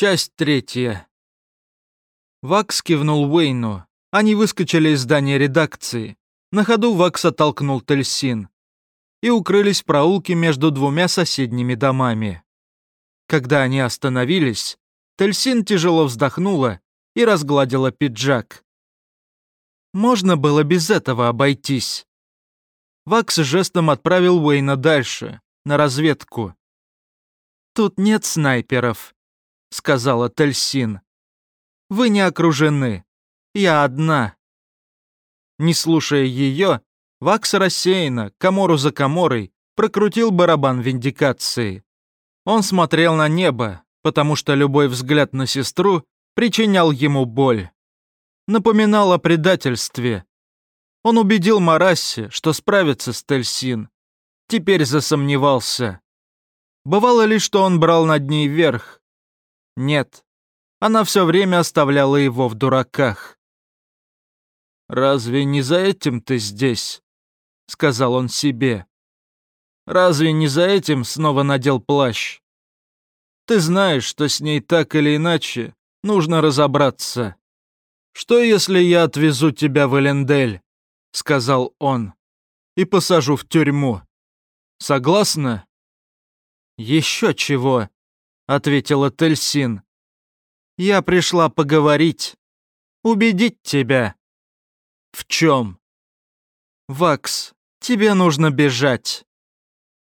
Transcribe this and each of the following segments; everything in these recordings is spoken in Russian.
Часть третья. Вакс кивнул Уэйну. Они выскочили из здания редакции. На ходу Вакс оттолкнул Тельсин. И укрылись в проулке между двумя соседними домами. Когда они остановились, Тельсин тяжело вздохнула и разгладила пиджак. Можно было без этого обойтись. Вакс жестом отправил Уэйна дальше, на разведку. «Тут нет снайперов», — сказала Тельсин. «Вы не окружены. Я одна». Не слушая ее, Вакс рассеянно, комору за коморой, прокрутил барабан виндикации. Он смотрел на небо, потому что любой взгляд на сестру причинял ему боль. Напоминал о предательстве. Он убедил Марасси, что справится с Тельсин. Теперь засомневался. Бывало ли, что он брал над ней верх, нет, она все время оставляла его в дураках. «Разве не за этим ты здесь?» — сказал он себе. «Разве не за этим снова надел плащ? Ты знаешь, что с ней так или иначе нужно разобраться. Что, если я отвезу тебя в Элендель?» — сказал он. «И посажу в тюрьму. Согласна?» «Еще чего?» Ответила Тельсин. «Я пришла поговорить, убедить тебя». «В чем?» «Вакс, тебе нужно бежать».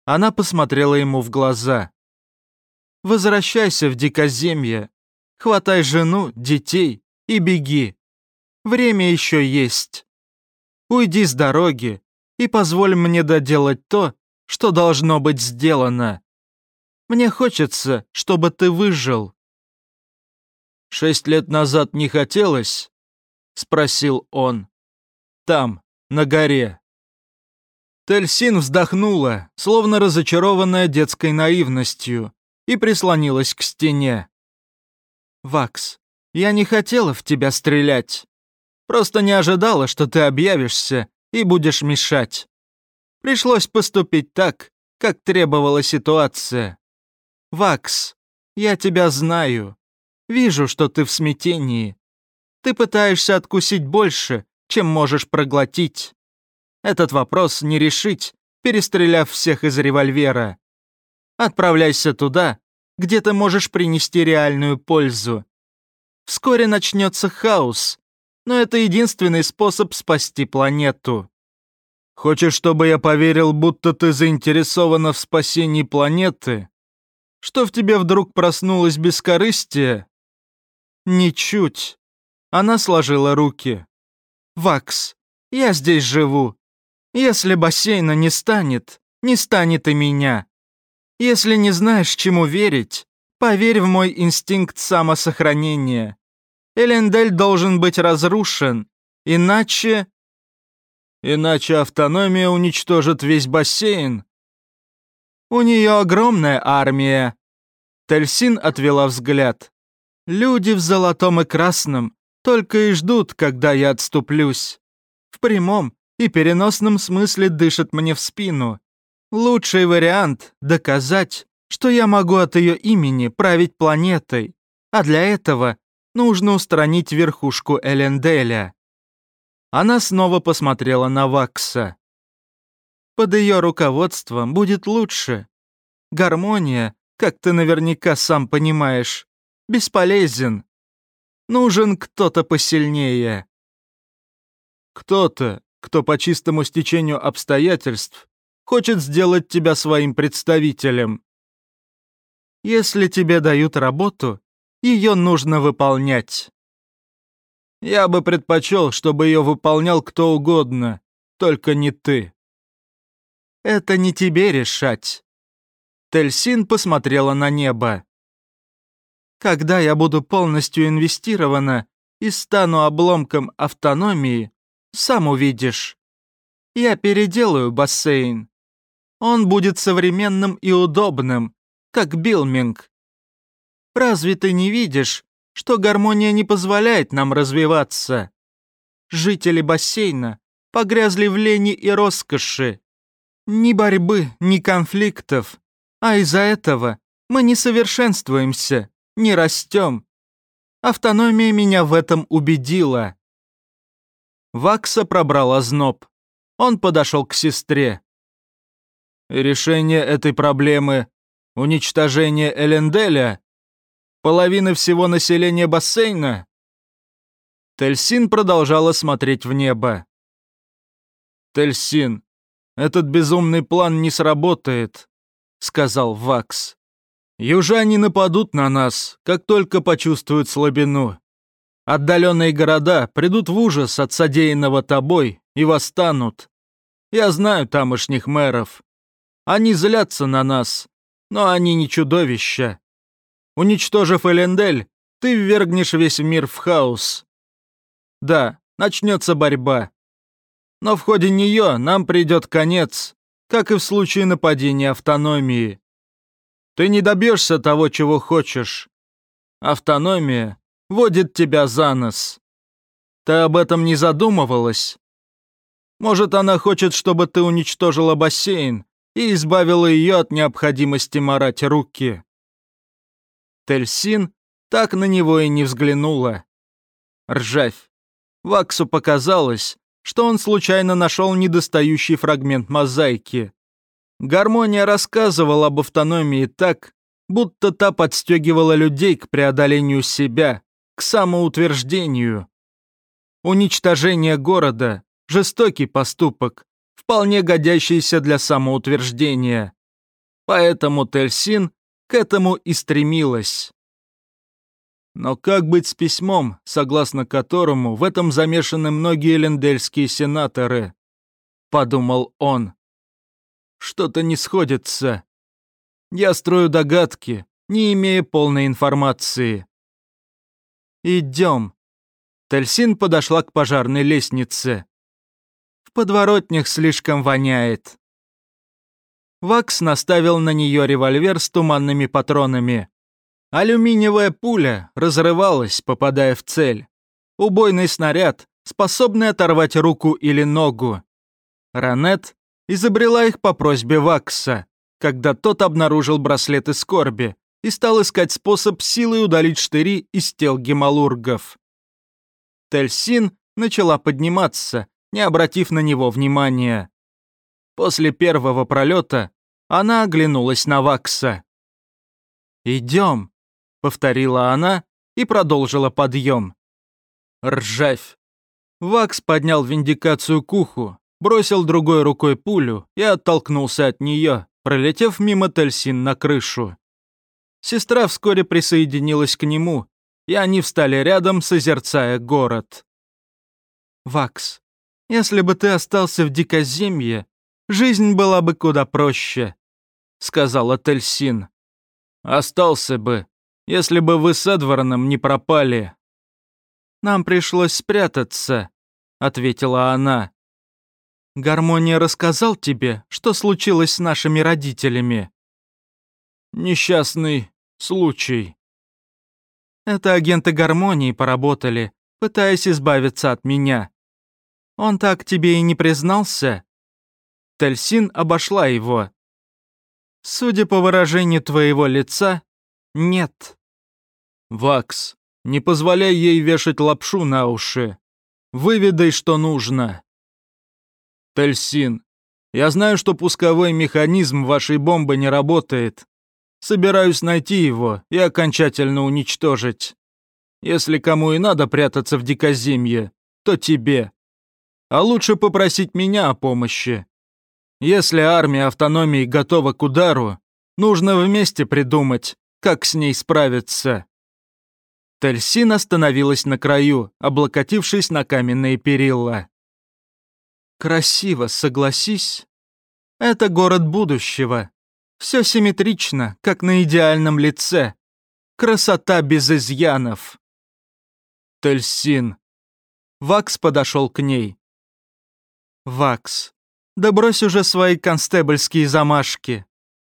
Она посмотрела ему в глаза. «Возвращайся в дикоземье, хватай жену, детей и беги. Время еще есть. Уйди с дороги и позволь мне доделать то, что должно быть сделано. Мне хочется, чтобы ты выжил». «Шесть лет назад не хотелось?» — спросил он. «Там, на горе». Тельсин вздохнула, словно разочарованная детской наивностью, и прислонилась к стене. «Вакс, я не хотела в тебя стрелять. Просто не ожидала, что ты объявишься и будешь мешать. Пришлось поступить так, как требовала ситуация. Вакс, я тебя знаю. Вижу, что ты в смятении. Ты пытаешься откусить больше, чем можешь проглотить. Этот вопрос не решить, перестреляв всех из револьвера. Отправляйся туда, где ты можешь принести реальную пользу. Вскоре начнется хаос, но это единственный способ спасти планету. Хочешь, чтобы я поверил, будто ты заинтересована в спасении планеты? Что в тебе вдруг проснулось бескорыстие?» «Ничуть». Она сложила руки. «Вакс, я здесь живу. Если бассейна не станет, не станет и меня. Если не знаешь, чему верить, поверь в мой инстинкт самосохранения. Элендель должен быть разрушен, иначе...» «Иначе автономия уничтожит весь бассейн», у нее огромная армия». Тельсин отвела взгляд. «Люди в золотом и красном только и ждут, когда я отступлюсь. В прямом и переносном смысле дышат мне в спину. Лучший вариант — доказать, что я могу от ее имени править планетой, а для этого нужно устранить верхушку Эленделя». Она снова посмотрела на Вакса. Под ее руководством будет лучше. Гармония, как ты наверняка сам понимаешь, бесполезен. Нужен кто-то посильнее. Кто-то, кто по чистому стечению обстоятельств хочет сделать тебя своим представителем. Если тебе дают работу, ее нужно выполнять. Я бы предпочел, чтобы ее выполнял кто угодно, только не ты. Это не тебе решать. Тельсин посмотрела на небо. Когда я буду полностью инвестирована и стану обломком автономии, сам увидишь. Я переделаю бассейн. Он будет современным и удобным, как Билминг. Разве ты не видишь, что гармония не позволяет нам развиваться? Жители бассейна погрязли в лени и роскоши. Ни борьбы, ни конфликтов. А из-за этого мы не совершенствуемся, не растем. Автономия меня в этом убедила. Вакса пробрал озноб. Он подошел к сестре. Решение этой проблемы — уничтожение Эленделя? Половины всего населения бассейна? Тельсин продолжала смотреть в небо. Тельсин, этот безумный план не сработает, сказал Вакс. Южане нападут на нас, как только почувствуют слабину. Отдаленные города придут в ужас от содеянного тобой и восстанут. Я знаю тамошних мэров. Они злятся на нас, но они не чудовища. Уничтожив Элендель, ты ввергнешь весь мир в хаос. Да, начнется борьба. Но в ходе нее нам придет конец, как и в случае нападения автономии. Ты не добьешься того, чего хочешь. Автономия водит тебя за нос. Ты об этом не задумывалась? Может, она хочет, чтобы ты уничтожила бассейн и избавила ее от необходимости марать руки. Тельсин так на него и не взглянула. Ржавь. Ваксу показалось, что он случайно нашел недостающий фрагмент мозаики. Гармония рассказывала об автономии так, будто та подстегивала людей к преодолению себя, к самоутверждению. Уничтожение города – жестокий поступок, вполне годящийся для самоутверждения. Поэтому Тельсин к этому и стремилась. Но как быть с письмом, согласно которому в этом замешаны многие лендельские сенаторы? Подумал он. Что-то не сходится. Я строю догадки, не имея полной информации. «Идем». Тельсин подошла к пожарной лестнице. «В подворотнях слишком воняет». Вакс наставил на нее револьвер с туманными патронами. Алюминиевая пуля разрывалась, попадая в цель. Убойный снаряд, способный оторвать руку или ногу. Ранет изобрела их по просьбе Вакса, когда тот обнаружил браслеты скорби, и стал искать способ силой удалить штыри из тел гемалургов. Тельсин начала подниматься, не обратив на него внимания. После первого пролета она оглянулась на Вакса. «Идем», — повторила она и продолжила подъем. Ржавь. Вакс поднял виндикацию к уху, бросил другой рукой пулю и оттолкнулся от нее, пролетев мимо Тельсин на крышу. Сестра вскоре присоединилась к нему, и они встали рядом, созерцая город. «Вакс, если бы ты остался в дикоземье, жизнь была бы куда проще», — сказала Тельсин. «Остался бы, если бы вы с Эдварном не пропали». «Нам пришлось спрятаться», — ответила она. «Гармония рассказал тебе, что случилось с нашими родителями?» «Несчастный случай. Это агенты гармонии поработали, пытаясь избавиться от меня. Он так тебе и не признался? Тельсин обошла его. Судя по выражению твоего лица, нет. Вакс, не позволяй ей вешать лапшу на уши. Выведай, что нужно. Тельсин, я знаю, что пусковой механизм вашей бомбы не работает, Собираюсь найти его и окончательно уничтожить. Если кому и надо прятаться в дикоземье, то тебе. А лучше попросить меня о помощи. Если армия автономии готова к удару, нужно вместе придумать, как с ней справиться. Тельсин остановилась на краю, облокотившись на каменные перила. «Красиво, согласись. Это город будущего, все симметрично, как на идеальном лице. Красота без изъянов. Тельсин. Вакс подошел к ней. Вакс, да брось уже свои констебльские замашки.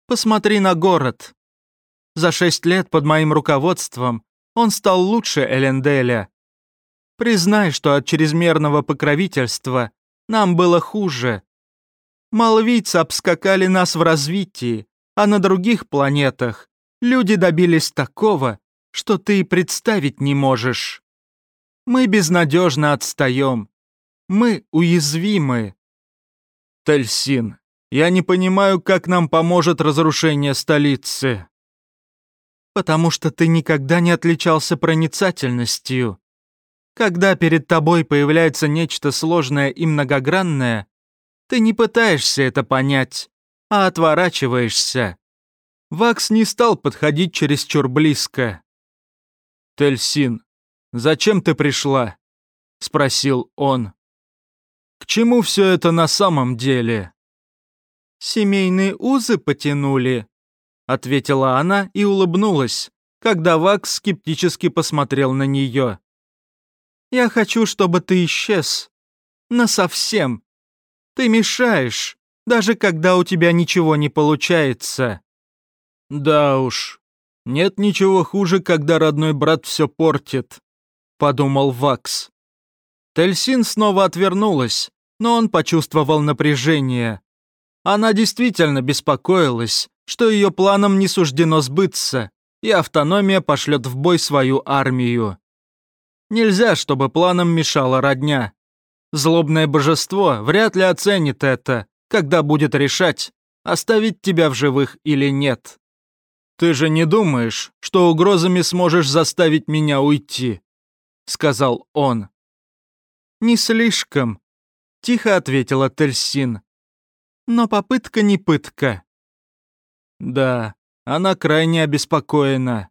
Посмотри на город. За шесть лет под моим руководством он стал лучше Эленделя. Признай, что от чрезмерного покровительства нам было хуже. Малвийцы обскакали нас в развитии, а на других планетах люди добились такого, что ты и представить не можешь. Мы безнадежно отстаем. Мы уязвимы. Тельсин, я не понимаю, как нам поможет разрушение столицы. Потому что ты никогда не отличался проницательностью. Когда перед тобой появляется нечто сложное и многогранное, ты не пытаешься это понять, а отворачиваешься. Вакс не стал подходить чересчур близко. «Тельсин, зачем ты пришла?» — спросил он. «К чему все это на самом деле?» «Семейные узы потянули», — ответила она и улыбнулась, когда Вакс скептически посмотрел на нее. «Я хочу, чтобы ты исчез. Насовсем. Ты мешаешь, даже когда у тебя ничего не получается». «Да уж, «Нет ничего хуже, когда родной брат все портит», — подумал Вакс. Тельсин снова отвернулась, но он почувствовал напряжение. Она действительно беспокоилась, что ее планам не суждено сбыться, и автономия пошлет в бой свою армию. Нельзя, чтобы планам мешала родня. Злобное божество вряд ли оценит это, когда будет решать, оставить тебя в живых или нет. «Ты же не думаешь, что угрозами сможешь заставить меня уйти?» — сказал он. «Не слишком», — тихо ответила Тельсин. «Но попытка не пытка». Да, она крайне обеспокоена.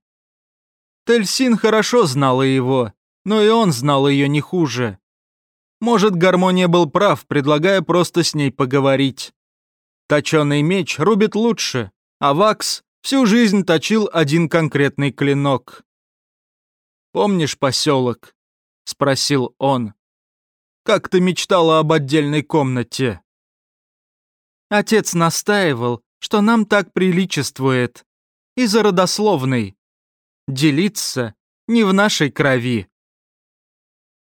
Тельсин хорошо знала его, но и он знал ее не хуже. Может, Гармония был прав, предлагая просто с ней поговорить. Точеный меч рубит лучше, а Вакс Всю жизнь точил один конкретный клинок. «Помнишь поселок?» — спросил он. «Как ты мечтала об отдельной комнате?» Отец настаивал, что нам так приличествует. Из-за родословной. Делиться не в нашей крови.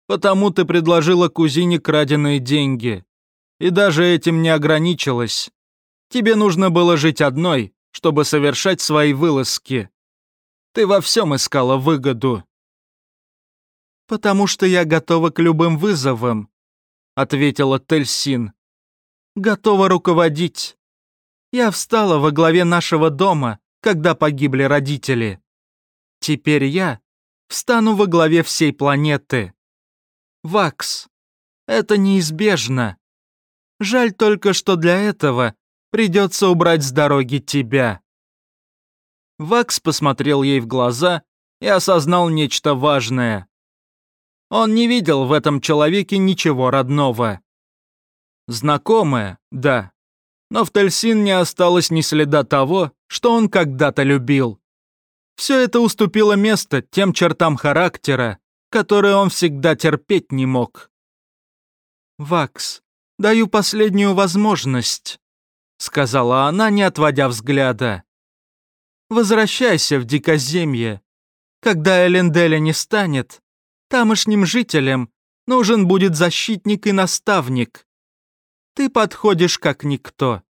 Потому ты предложила кузине краденые деньги. И даже этим не ограничилась. Тебе нужно было жить одной, чтобы совершать свои вылазки. Ты во всем искала выгоду. «Потому что я готова к любым вызовам», — ответила Тельсин. «Готова руководить. Я встала во главе нашего дома, когда погибли родители. Теперь я встану во главе всей планеты. Вакс, это неизбежно. Жаль только, что для этого Придется убрать с дороги тебя». Вакс посмотрел ей в глаза и осознал нечто важное. Он не видел в этом человеке ничего родного. Знакомое, да, но в Тельсин не осталось ни следа того, что он когда-то любил. Все это уступило место тем чертам характера, которые он всегда терпеть не мог. «Вакс, даю последнюю возможность», — сказала она, не отводя взгляда. «Возвращайся в дикоземье. Когда Эленделя не станет, тамошним жителям нужен будет защитник и наставник. Ты подходишь как никто.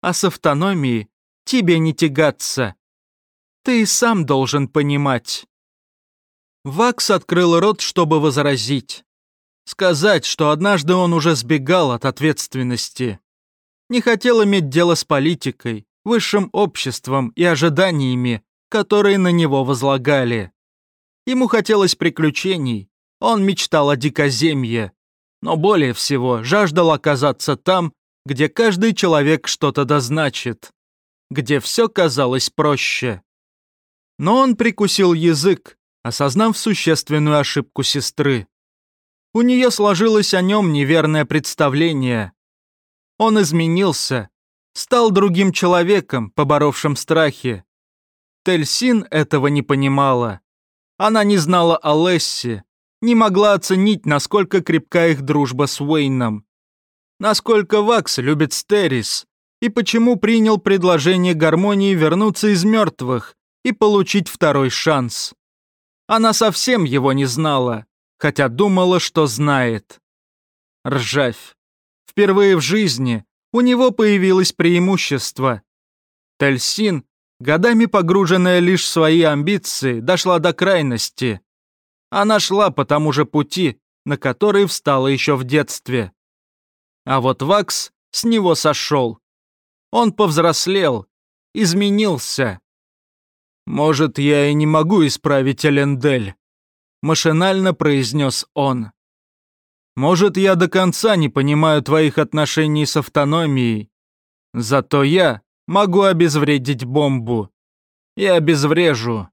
А с автономией тебе не тягаться. Ты и сам должен понимать». Вакс открыл рот, чтобы возразить. Сказать, что однажды он уже сбегал от ответственности не хотел иметь дело с политикой, высшим обществом и ожиданиями, которые на него возлагали. Ему хотелось приключений, он мечтал о дикоземье, но более всего жаждал оказаться там, где каждый человек что-то дозначит, где все казалось проще. Но он прикусил язык, осознав существенную ошибку сестры. У нее сложилось о нем неверное представление, он изменился, стал другим человеком, поборовшим страхи. Тельсин этого не понимала. Она не знала о Лессе, не могла оценить, насколько крепка их дружба с Уэйном. Насколько Вакс любит Стерис, и почему принял предложение гармонии вернуться из мертвых и получить второй шанс. Она совсем его не знала, хотя думала, что знает. Ржавь. Впервые в жизни у него появилось преимущество. Тельсин годами погруженная лишь в свои амбиции, дошла до крайности. Она шла по тому же пути, на который встала еще в детстве. А вот Вакс с него сошел. Он повзрослел, изменился. «Может, я и не могу исправить Элендель», — машинально произнес он. «Может, я до конца не понимаю твоих отношений с автономией. Зато я могу обезвредить бомбу. И обезврежу».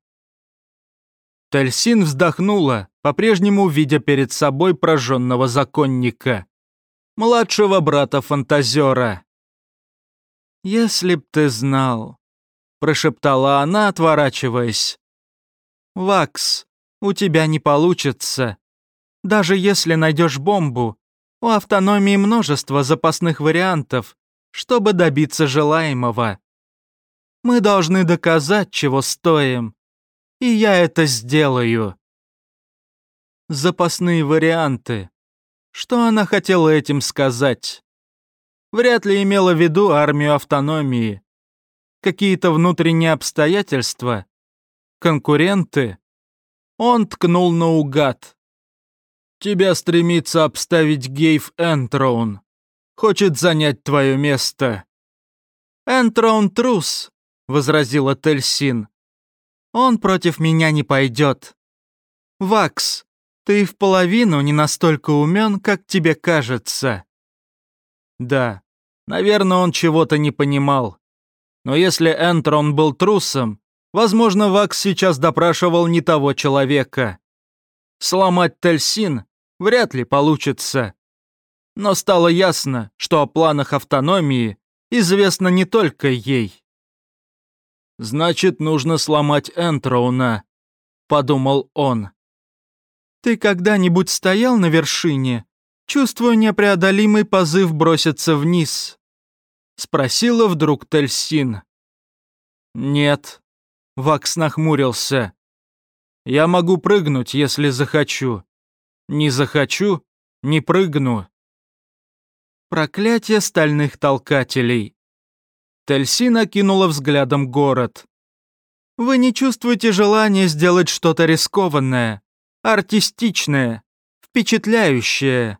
Тельсин вздохнула, по-прежнему видя перед собой прожженного законника. Младшего брата-фантазера. «Если б ты знал», — прошептала она, отворачиваясь. «Вакс, у тебя не получится. Даже если найдешь бомбу, у автономии множество запасных вариантов, чтобы добиться желаемого. Мы должны доказать, чего стоим. И я это сделаю». Запасные варианты. Что она хотела этим сказать? вряд ли имела в виду армию автономии. Какие-то внутренние обстоятельства? Конкуренты? Он ткнул наугад. Тебя стремится обставить Гейв Энтроун. Хочет занять твое место. Энтроун трус, возразила Тельсин. Он против меня не пойдет. Вакс, ты в половину не настолько умен, как тебе кажется. Да, наверное, он чего-то не понимал. Но если Энтрон был трусом, возможно, Вакс сейчас допрашивал не того человека. Сломать Тельсин вряд ли получится. Но стало ясно, что о планах автономии известно не только ей. «Значит, нужно сломать Энтроуна», — подумал он. «Ты когда-нибудь стоял на вершине Чувствую непреодолимый позыв броситься вниз. Спросила вдруг Тельсин. Нет. Вакс нахмурился. Я могу прыгнуть, если захочу. Не захочу, не прыгну. Проклятие стальных толкателей. Тельсин окинула взглядом город. Вы не чувствуете желания сделать что-то рискованное, артистичное, впечатляющее.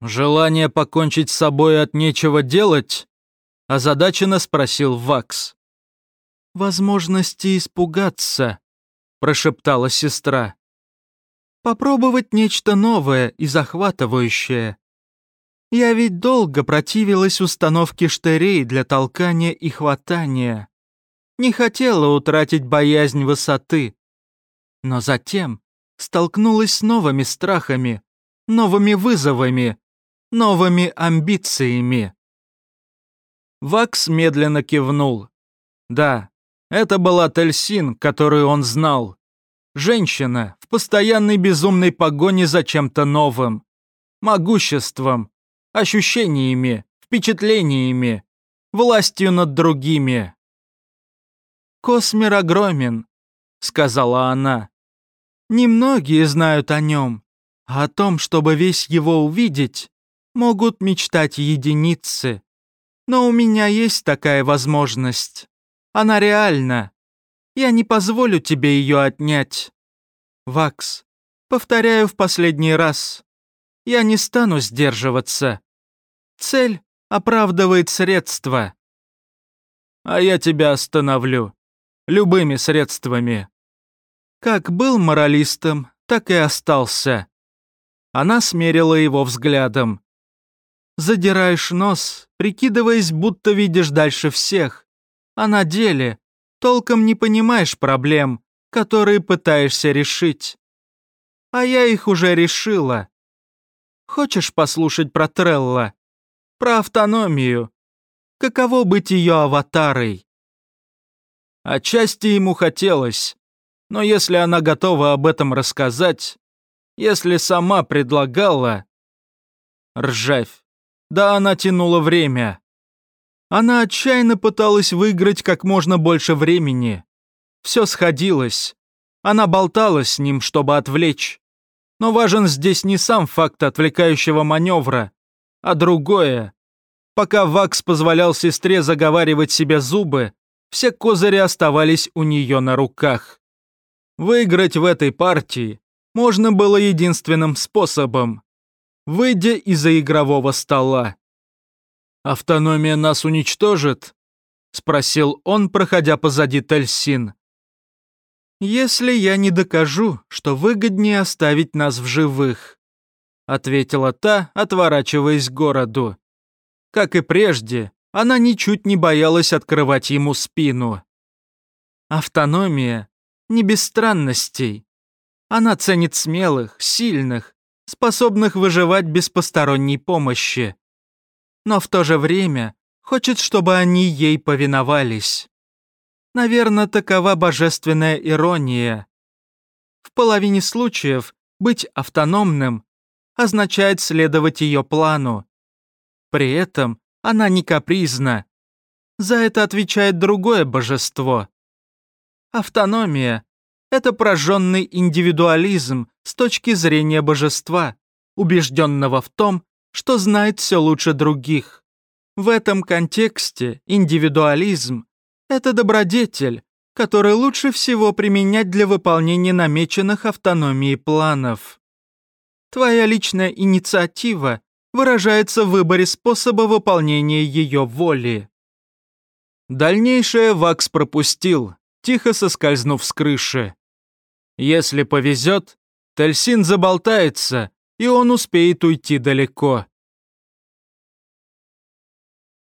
«Желание покончить с собой от нечего делать?» – озадаченно спросил Вакс. «Возможности испугаться», – прошептала сестра. «Попробовать нечто новое и захватывающее. Я ведь долго противилась установке штырей для толкания и хватания. Не хотела утратить боязнь высоты. Но затем столкнулась с новыми страхами, новыми вызовами, новыми амбициями. Вакс медленно кивнул. Да, это была Тельсин, которую он знал. Женщина в постоянной безумной погоне за чем-то новым. Могуществом, ощущениями, впечатлениями, властью над другими. «Космер огромен», — сказала она. «Немногие знают о нем, а о том, чтобы весь его увидеть, могут мечтать единицы. Но у меня есть такая возможность. Она реальна. Я не позволю тебе ее отнять. Вакс, повторяю в последний раз. Я не стану сдерживаться. Цель оправдывает средства. А я тебя остановлю. Любыми средствами. Как был моралистом, так и остался. Она смерила его взглядом задираешь нос, прикидываясь, будто видишь дальше всех, а на деле толком не понимаешь проблем, которые пытаешься решить. А я их уже решила. Хочешь послушать про Трелла? Про автономию? Каково быть ее аватарой? Отчасти ему хотелось, но если она готова об этом рассказать, если сама предлагала... Ржавь. Да она тянула время. Она отчаянно пыталась выиграть как можно больше времени. Все сходилось. Она болтала с ним, чтобы отвлечь. Но важен здесь не сам факт отвлекающего маневра, а другое. Пока Вакс позволял сестре заговаривать себе зубы, все козыри оставались у нее на руках. Выиграть в этой партии можно было единственным способом – выйдя из-за игрового стола. «Автономия нас уничтожит?» – спросил он, проходя позади Тельсин. «Если я не докажу, что выгоднее оставить нас в живых», — ответила та, отворачиваясь к городу. Как и прежде, она ничуть не боялась открывать ему спину. Автономия не без странностей. Она ценит смелых, сильных, способных выживать без посторонней помощи. Но в то же время хочет, чтобы они ей повиновались. Наверное, такова божественная ирония. В половине случаев быть автономным означает следовать ее плану. При этом она не капризна. За это отвечает другое божество. Автономия — это прожженный индивидуализм с точки зрения божества, убежденного в том, что знает все лучше других. В этом контексте индивидуализм это добродетель, который лучше всего применять для выполнения намеченных автономии планов. Твоя личная инициатива выражается в выборе способа выполнения ее воли. Дальнейшее Вакс пропустил, тихо соскользнув с крыши. Если повезет, Тельсин заболтается, и он успеет уйти далеко.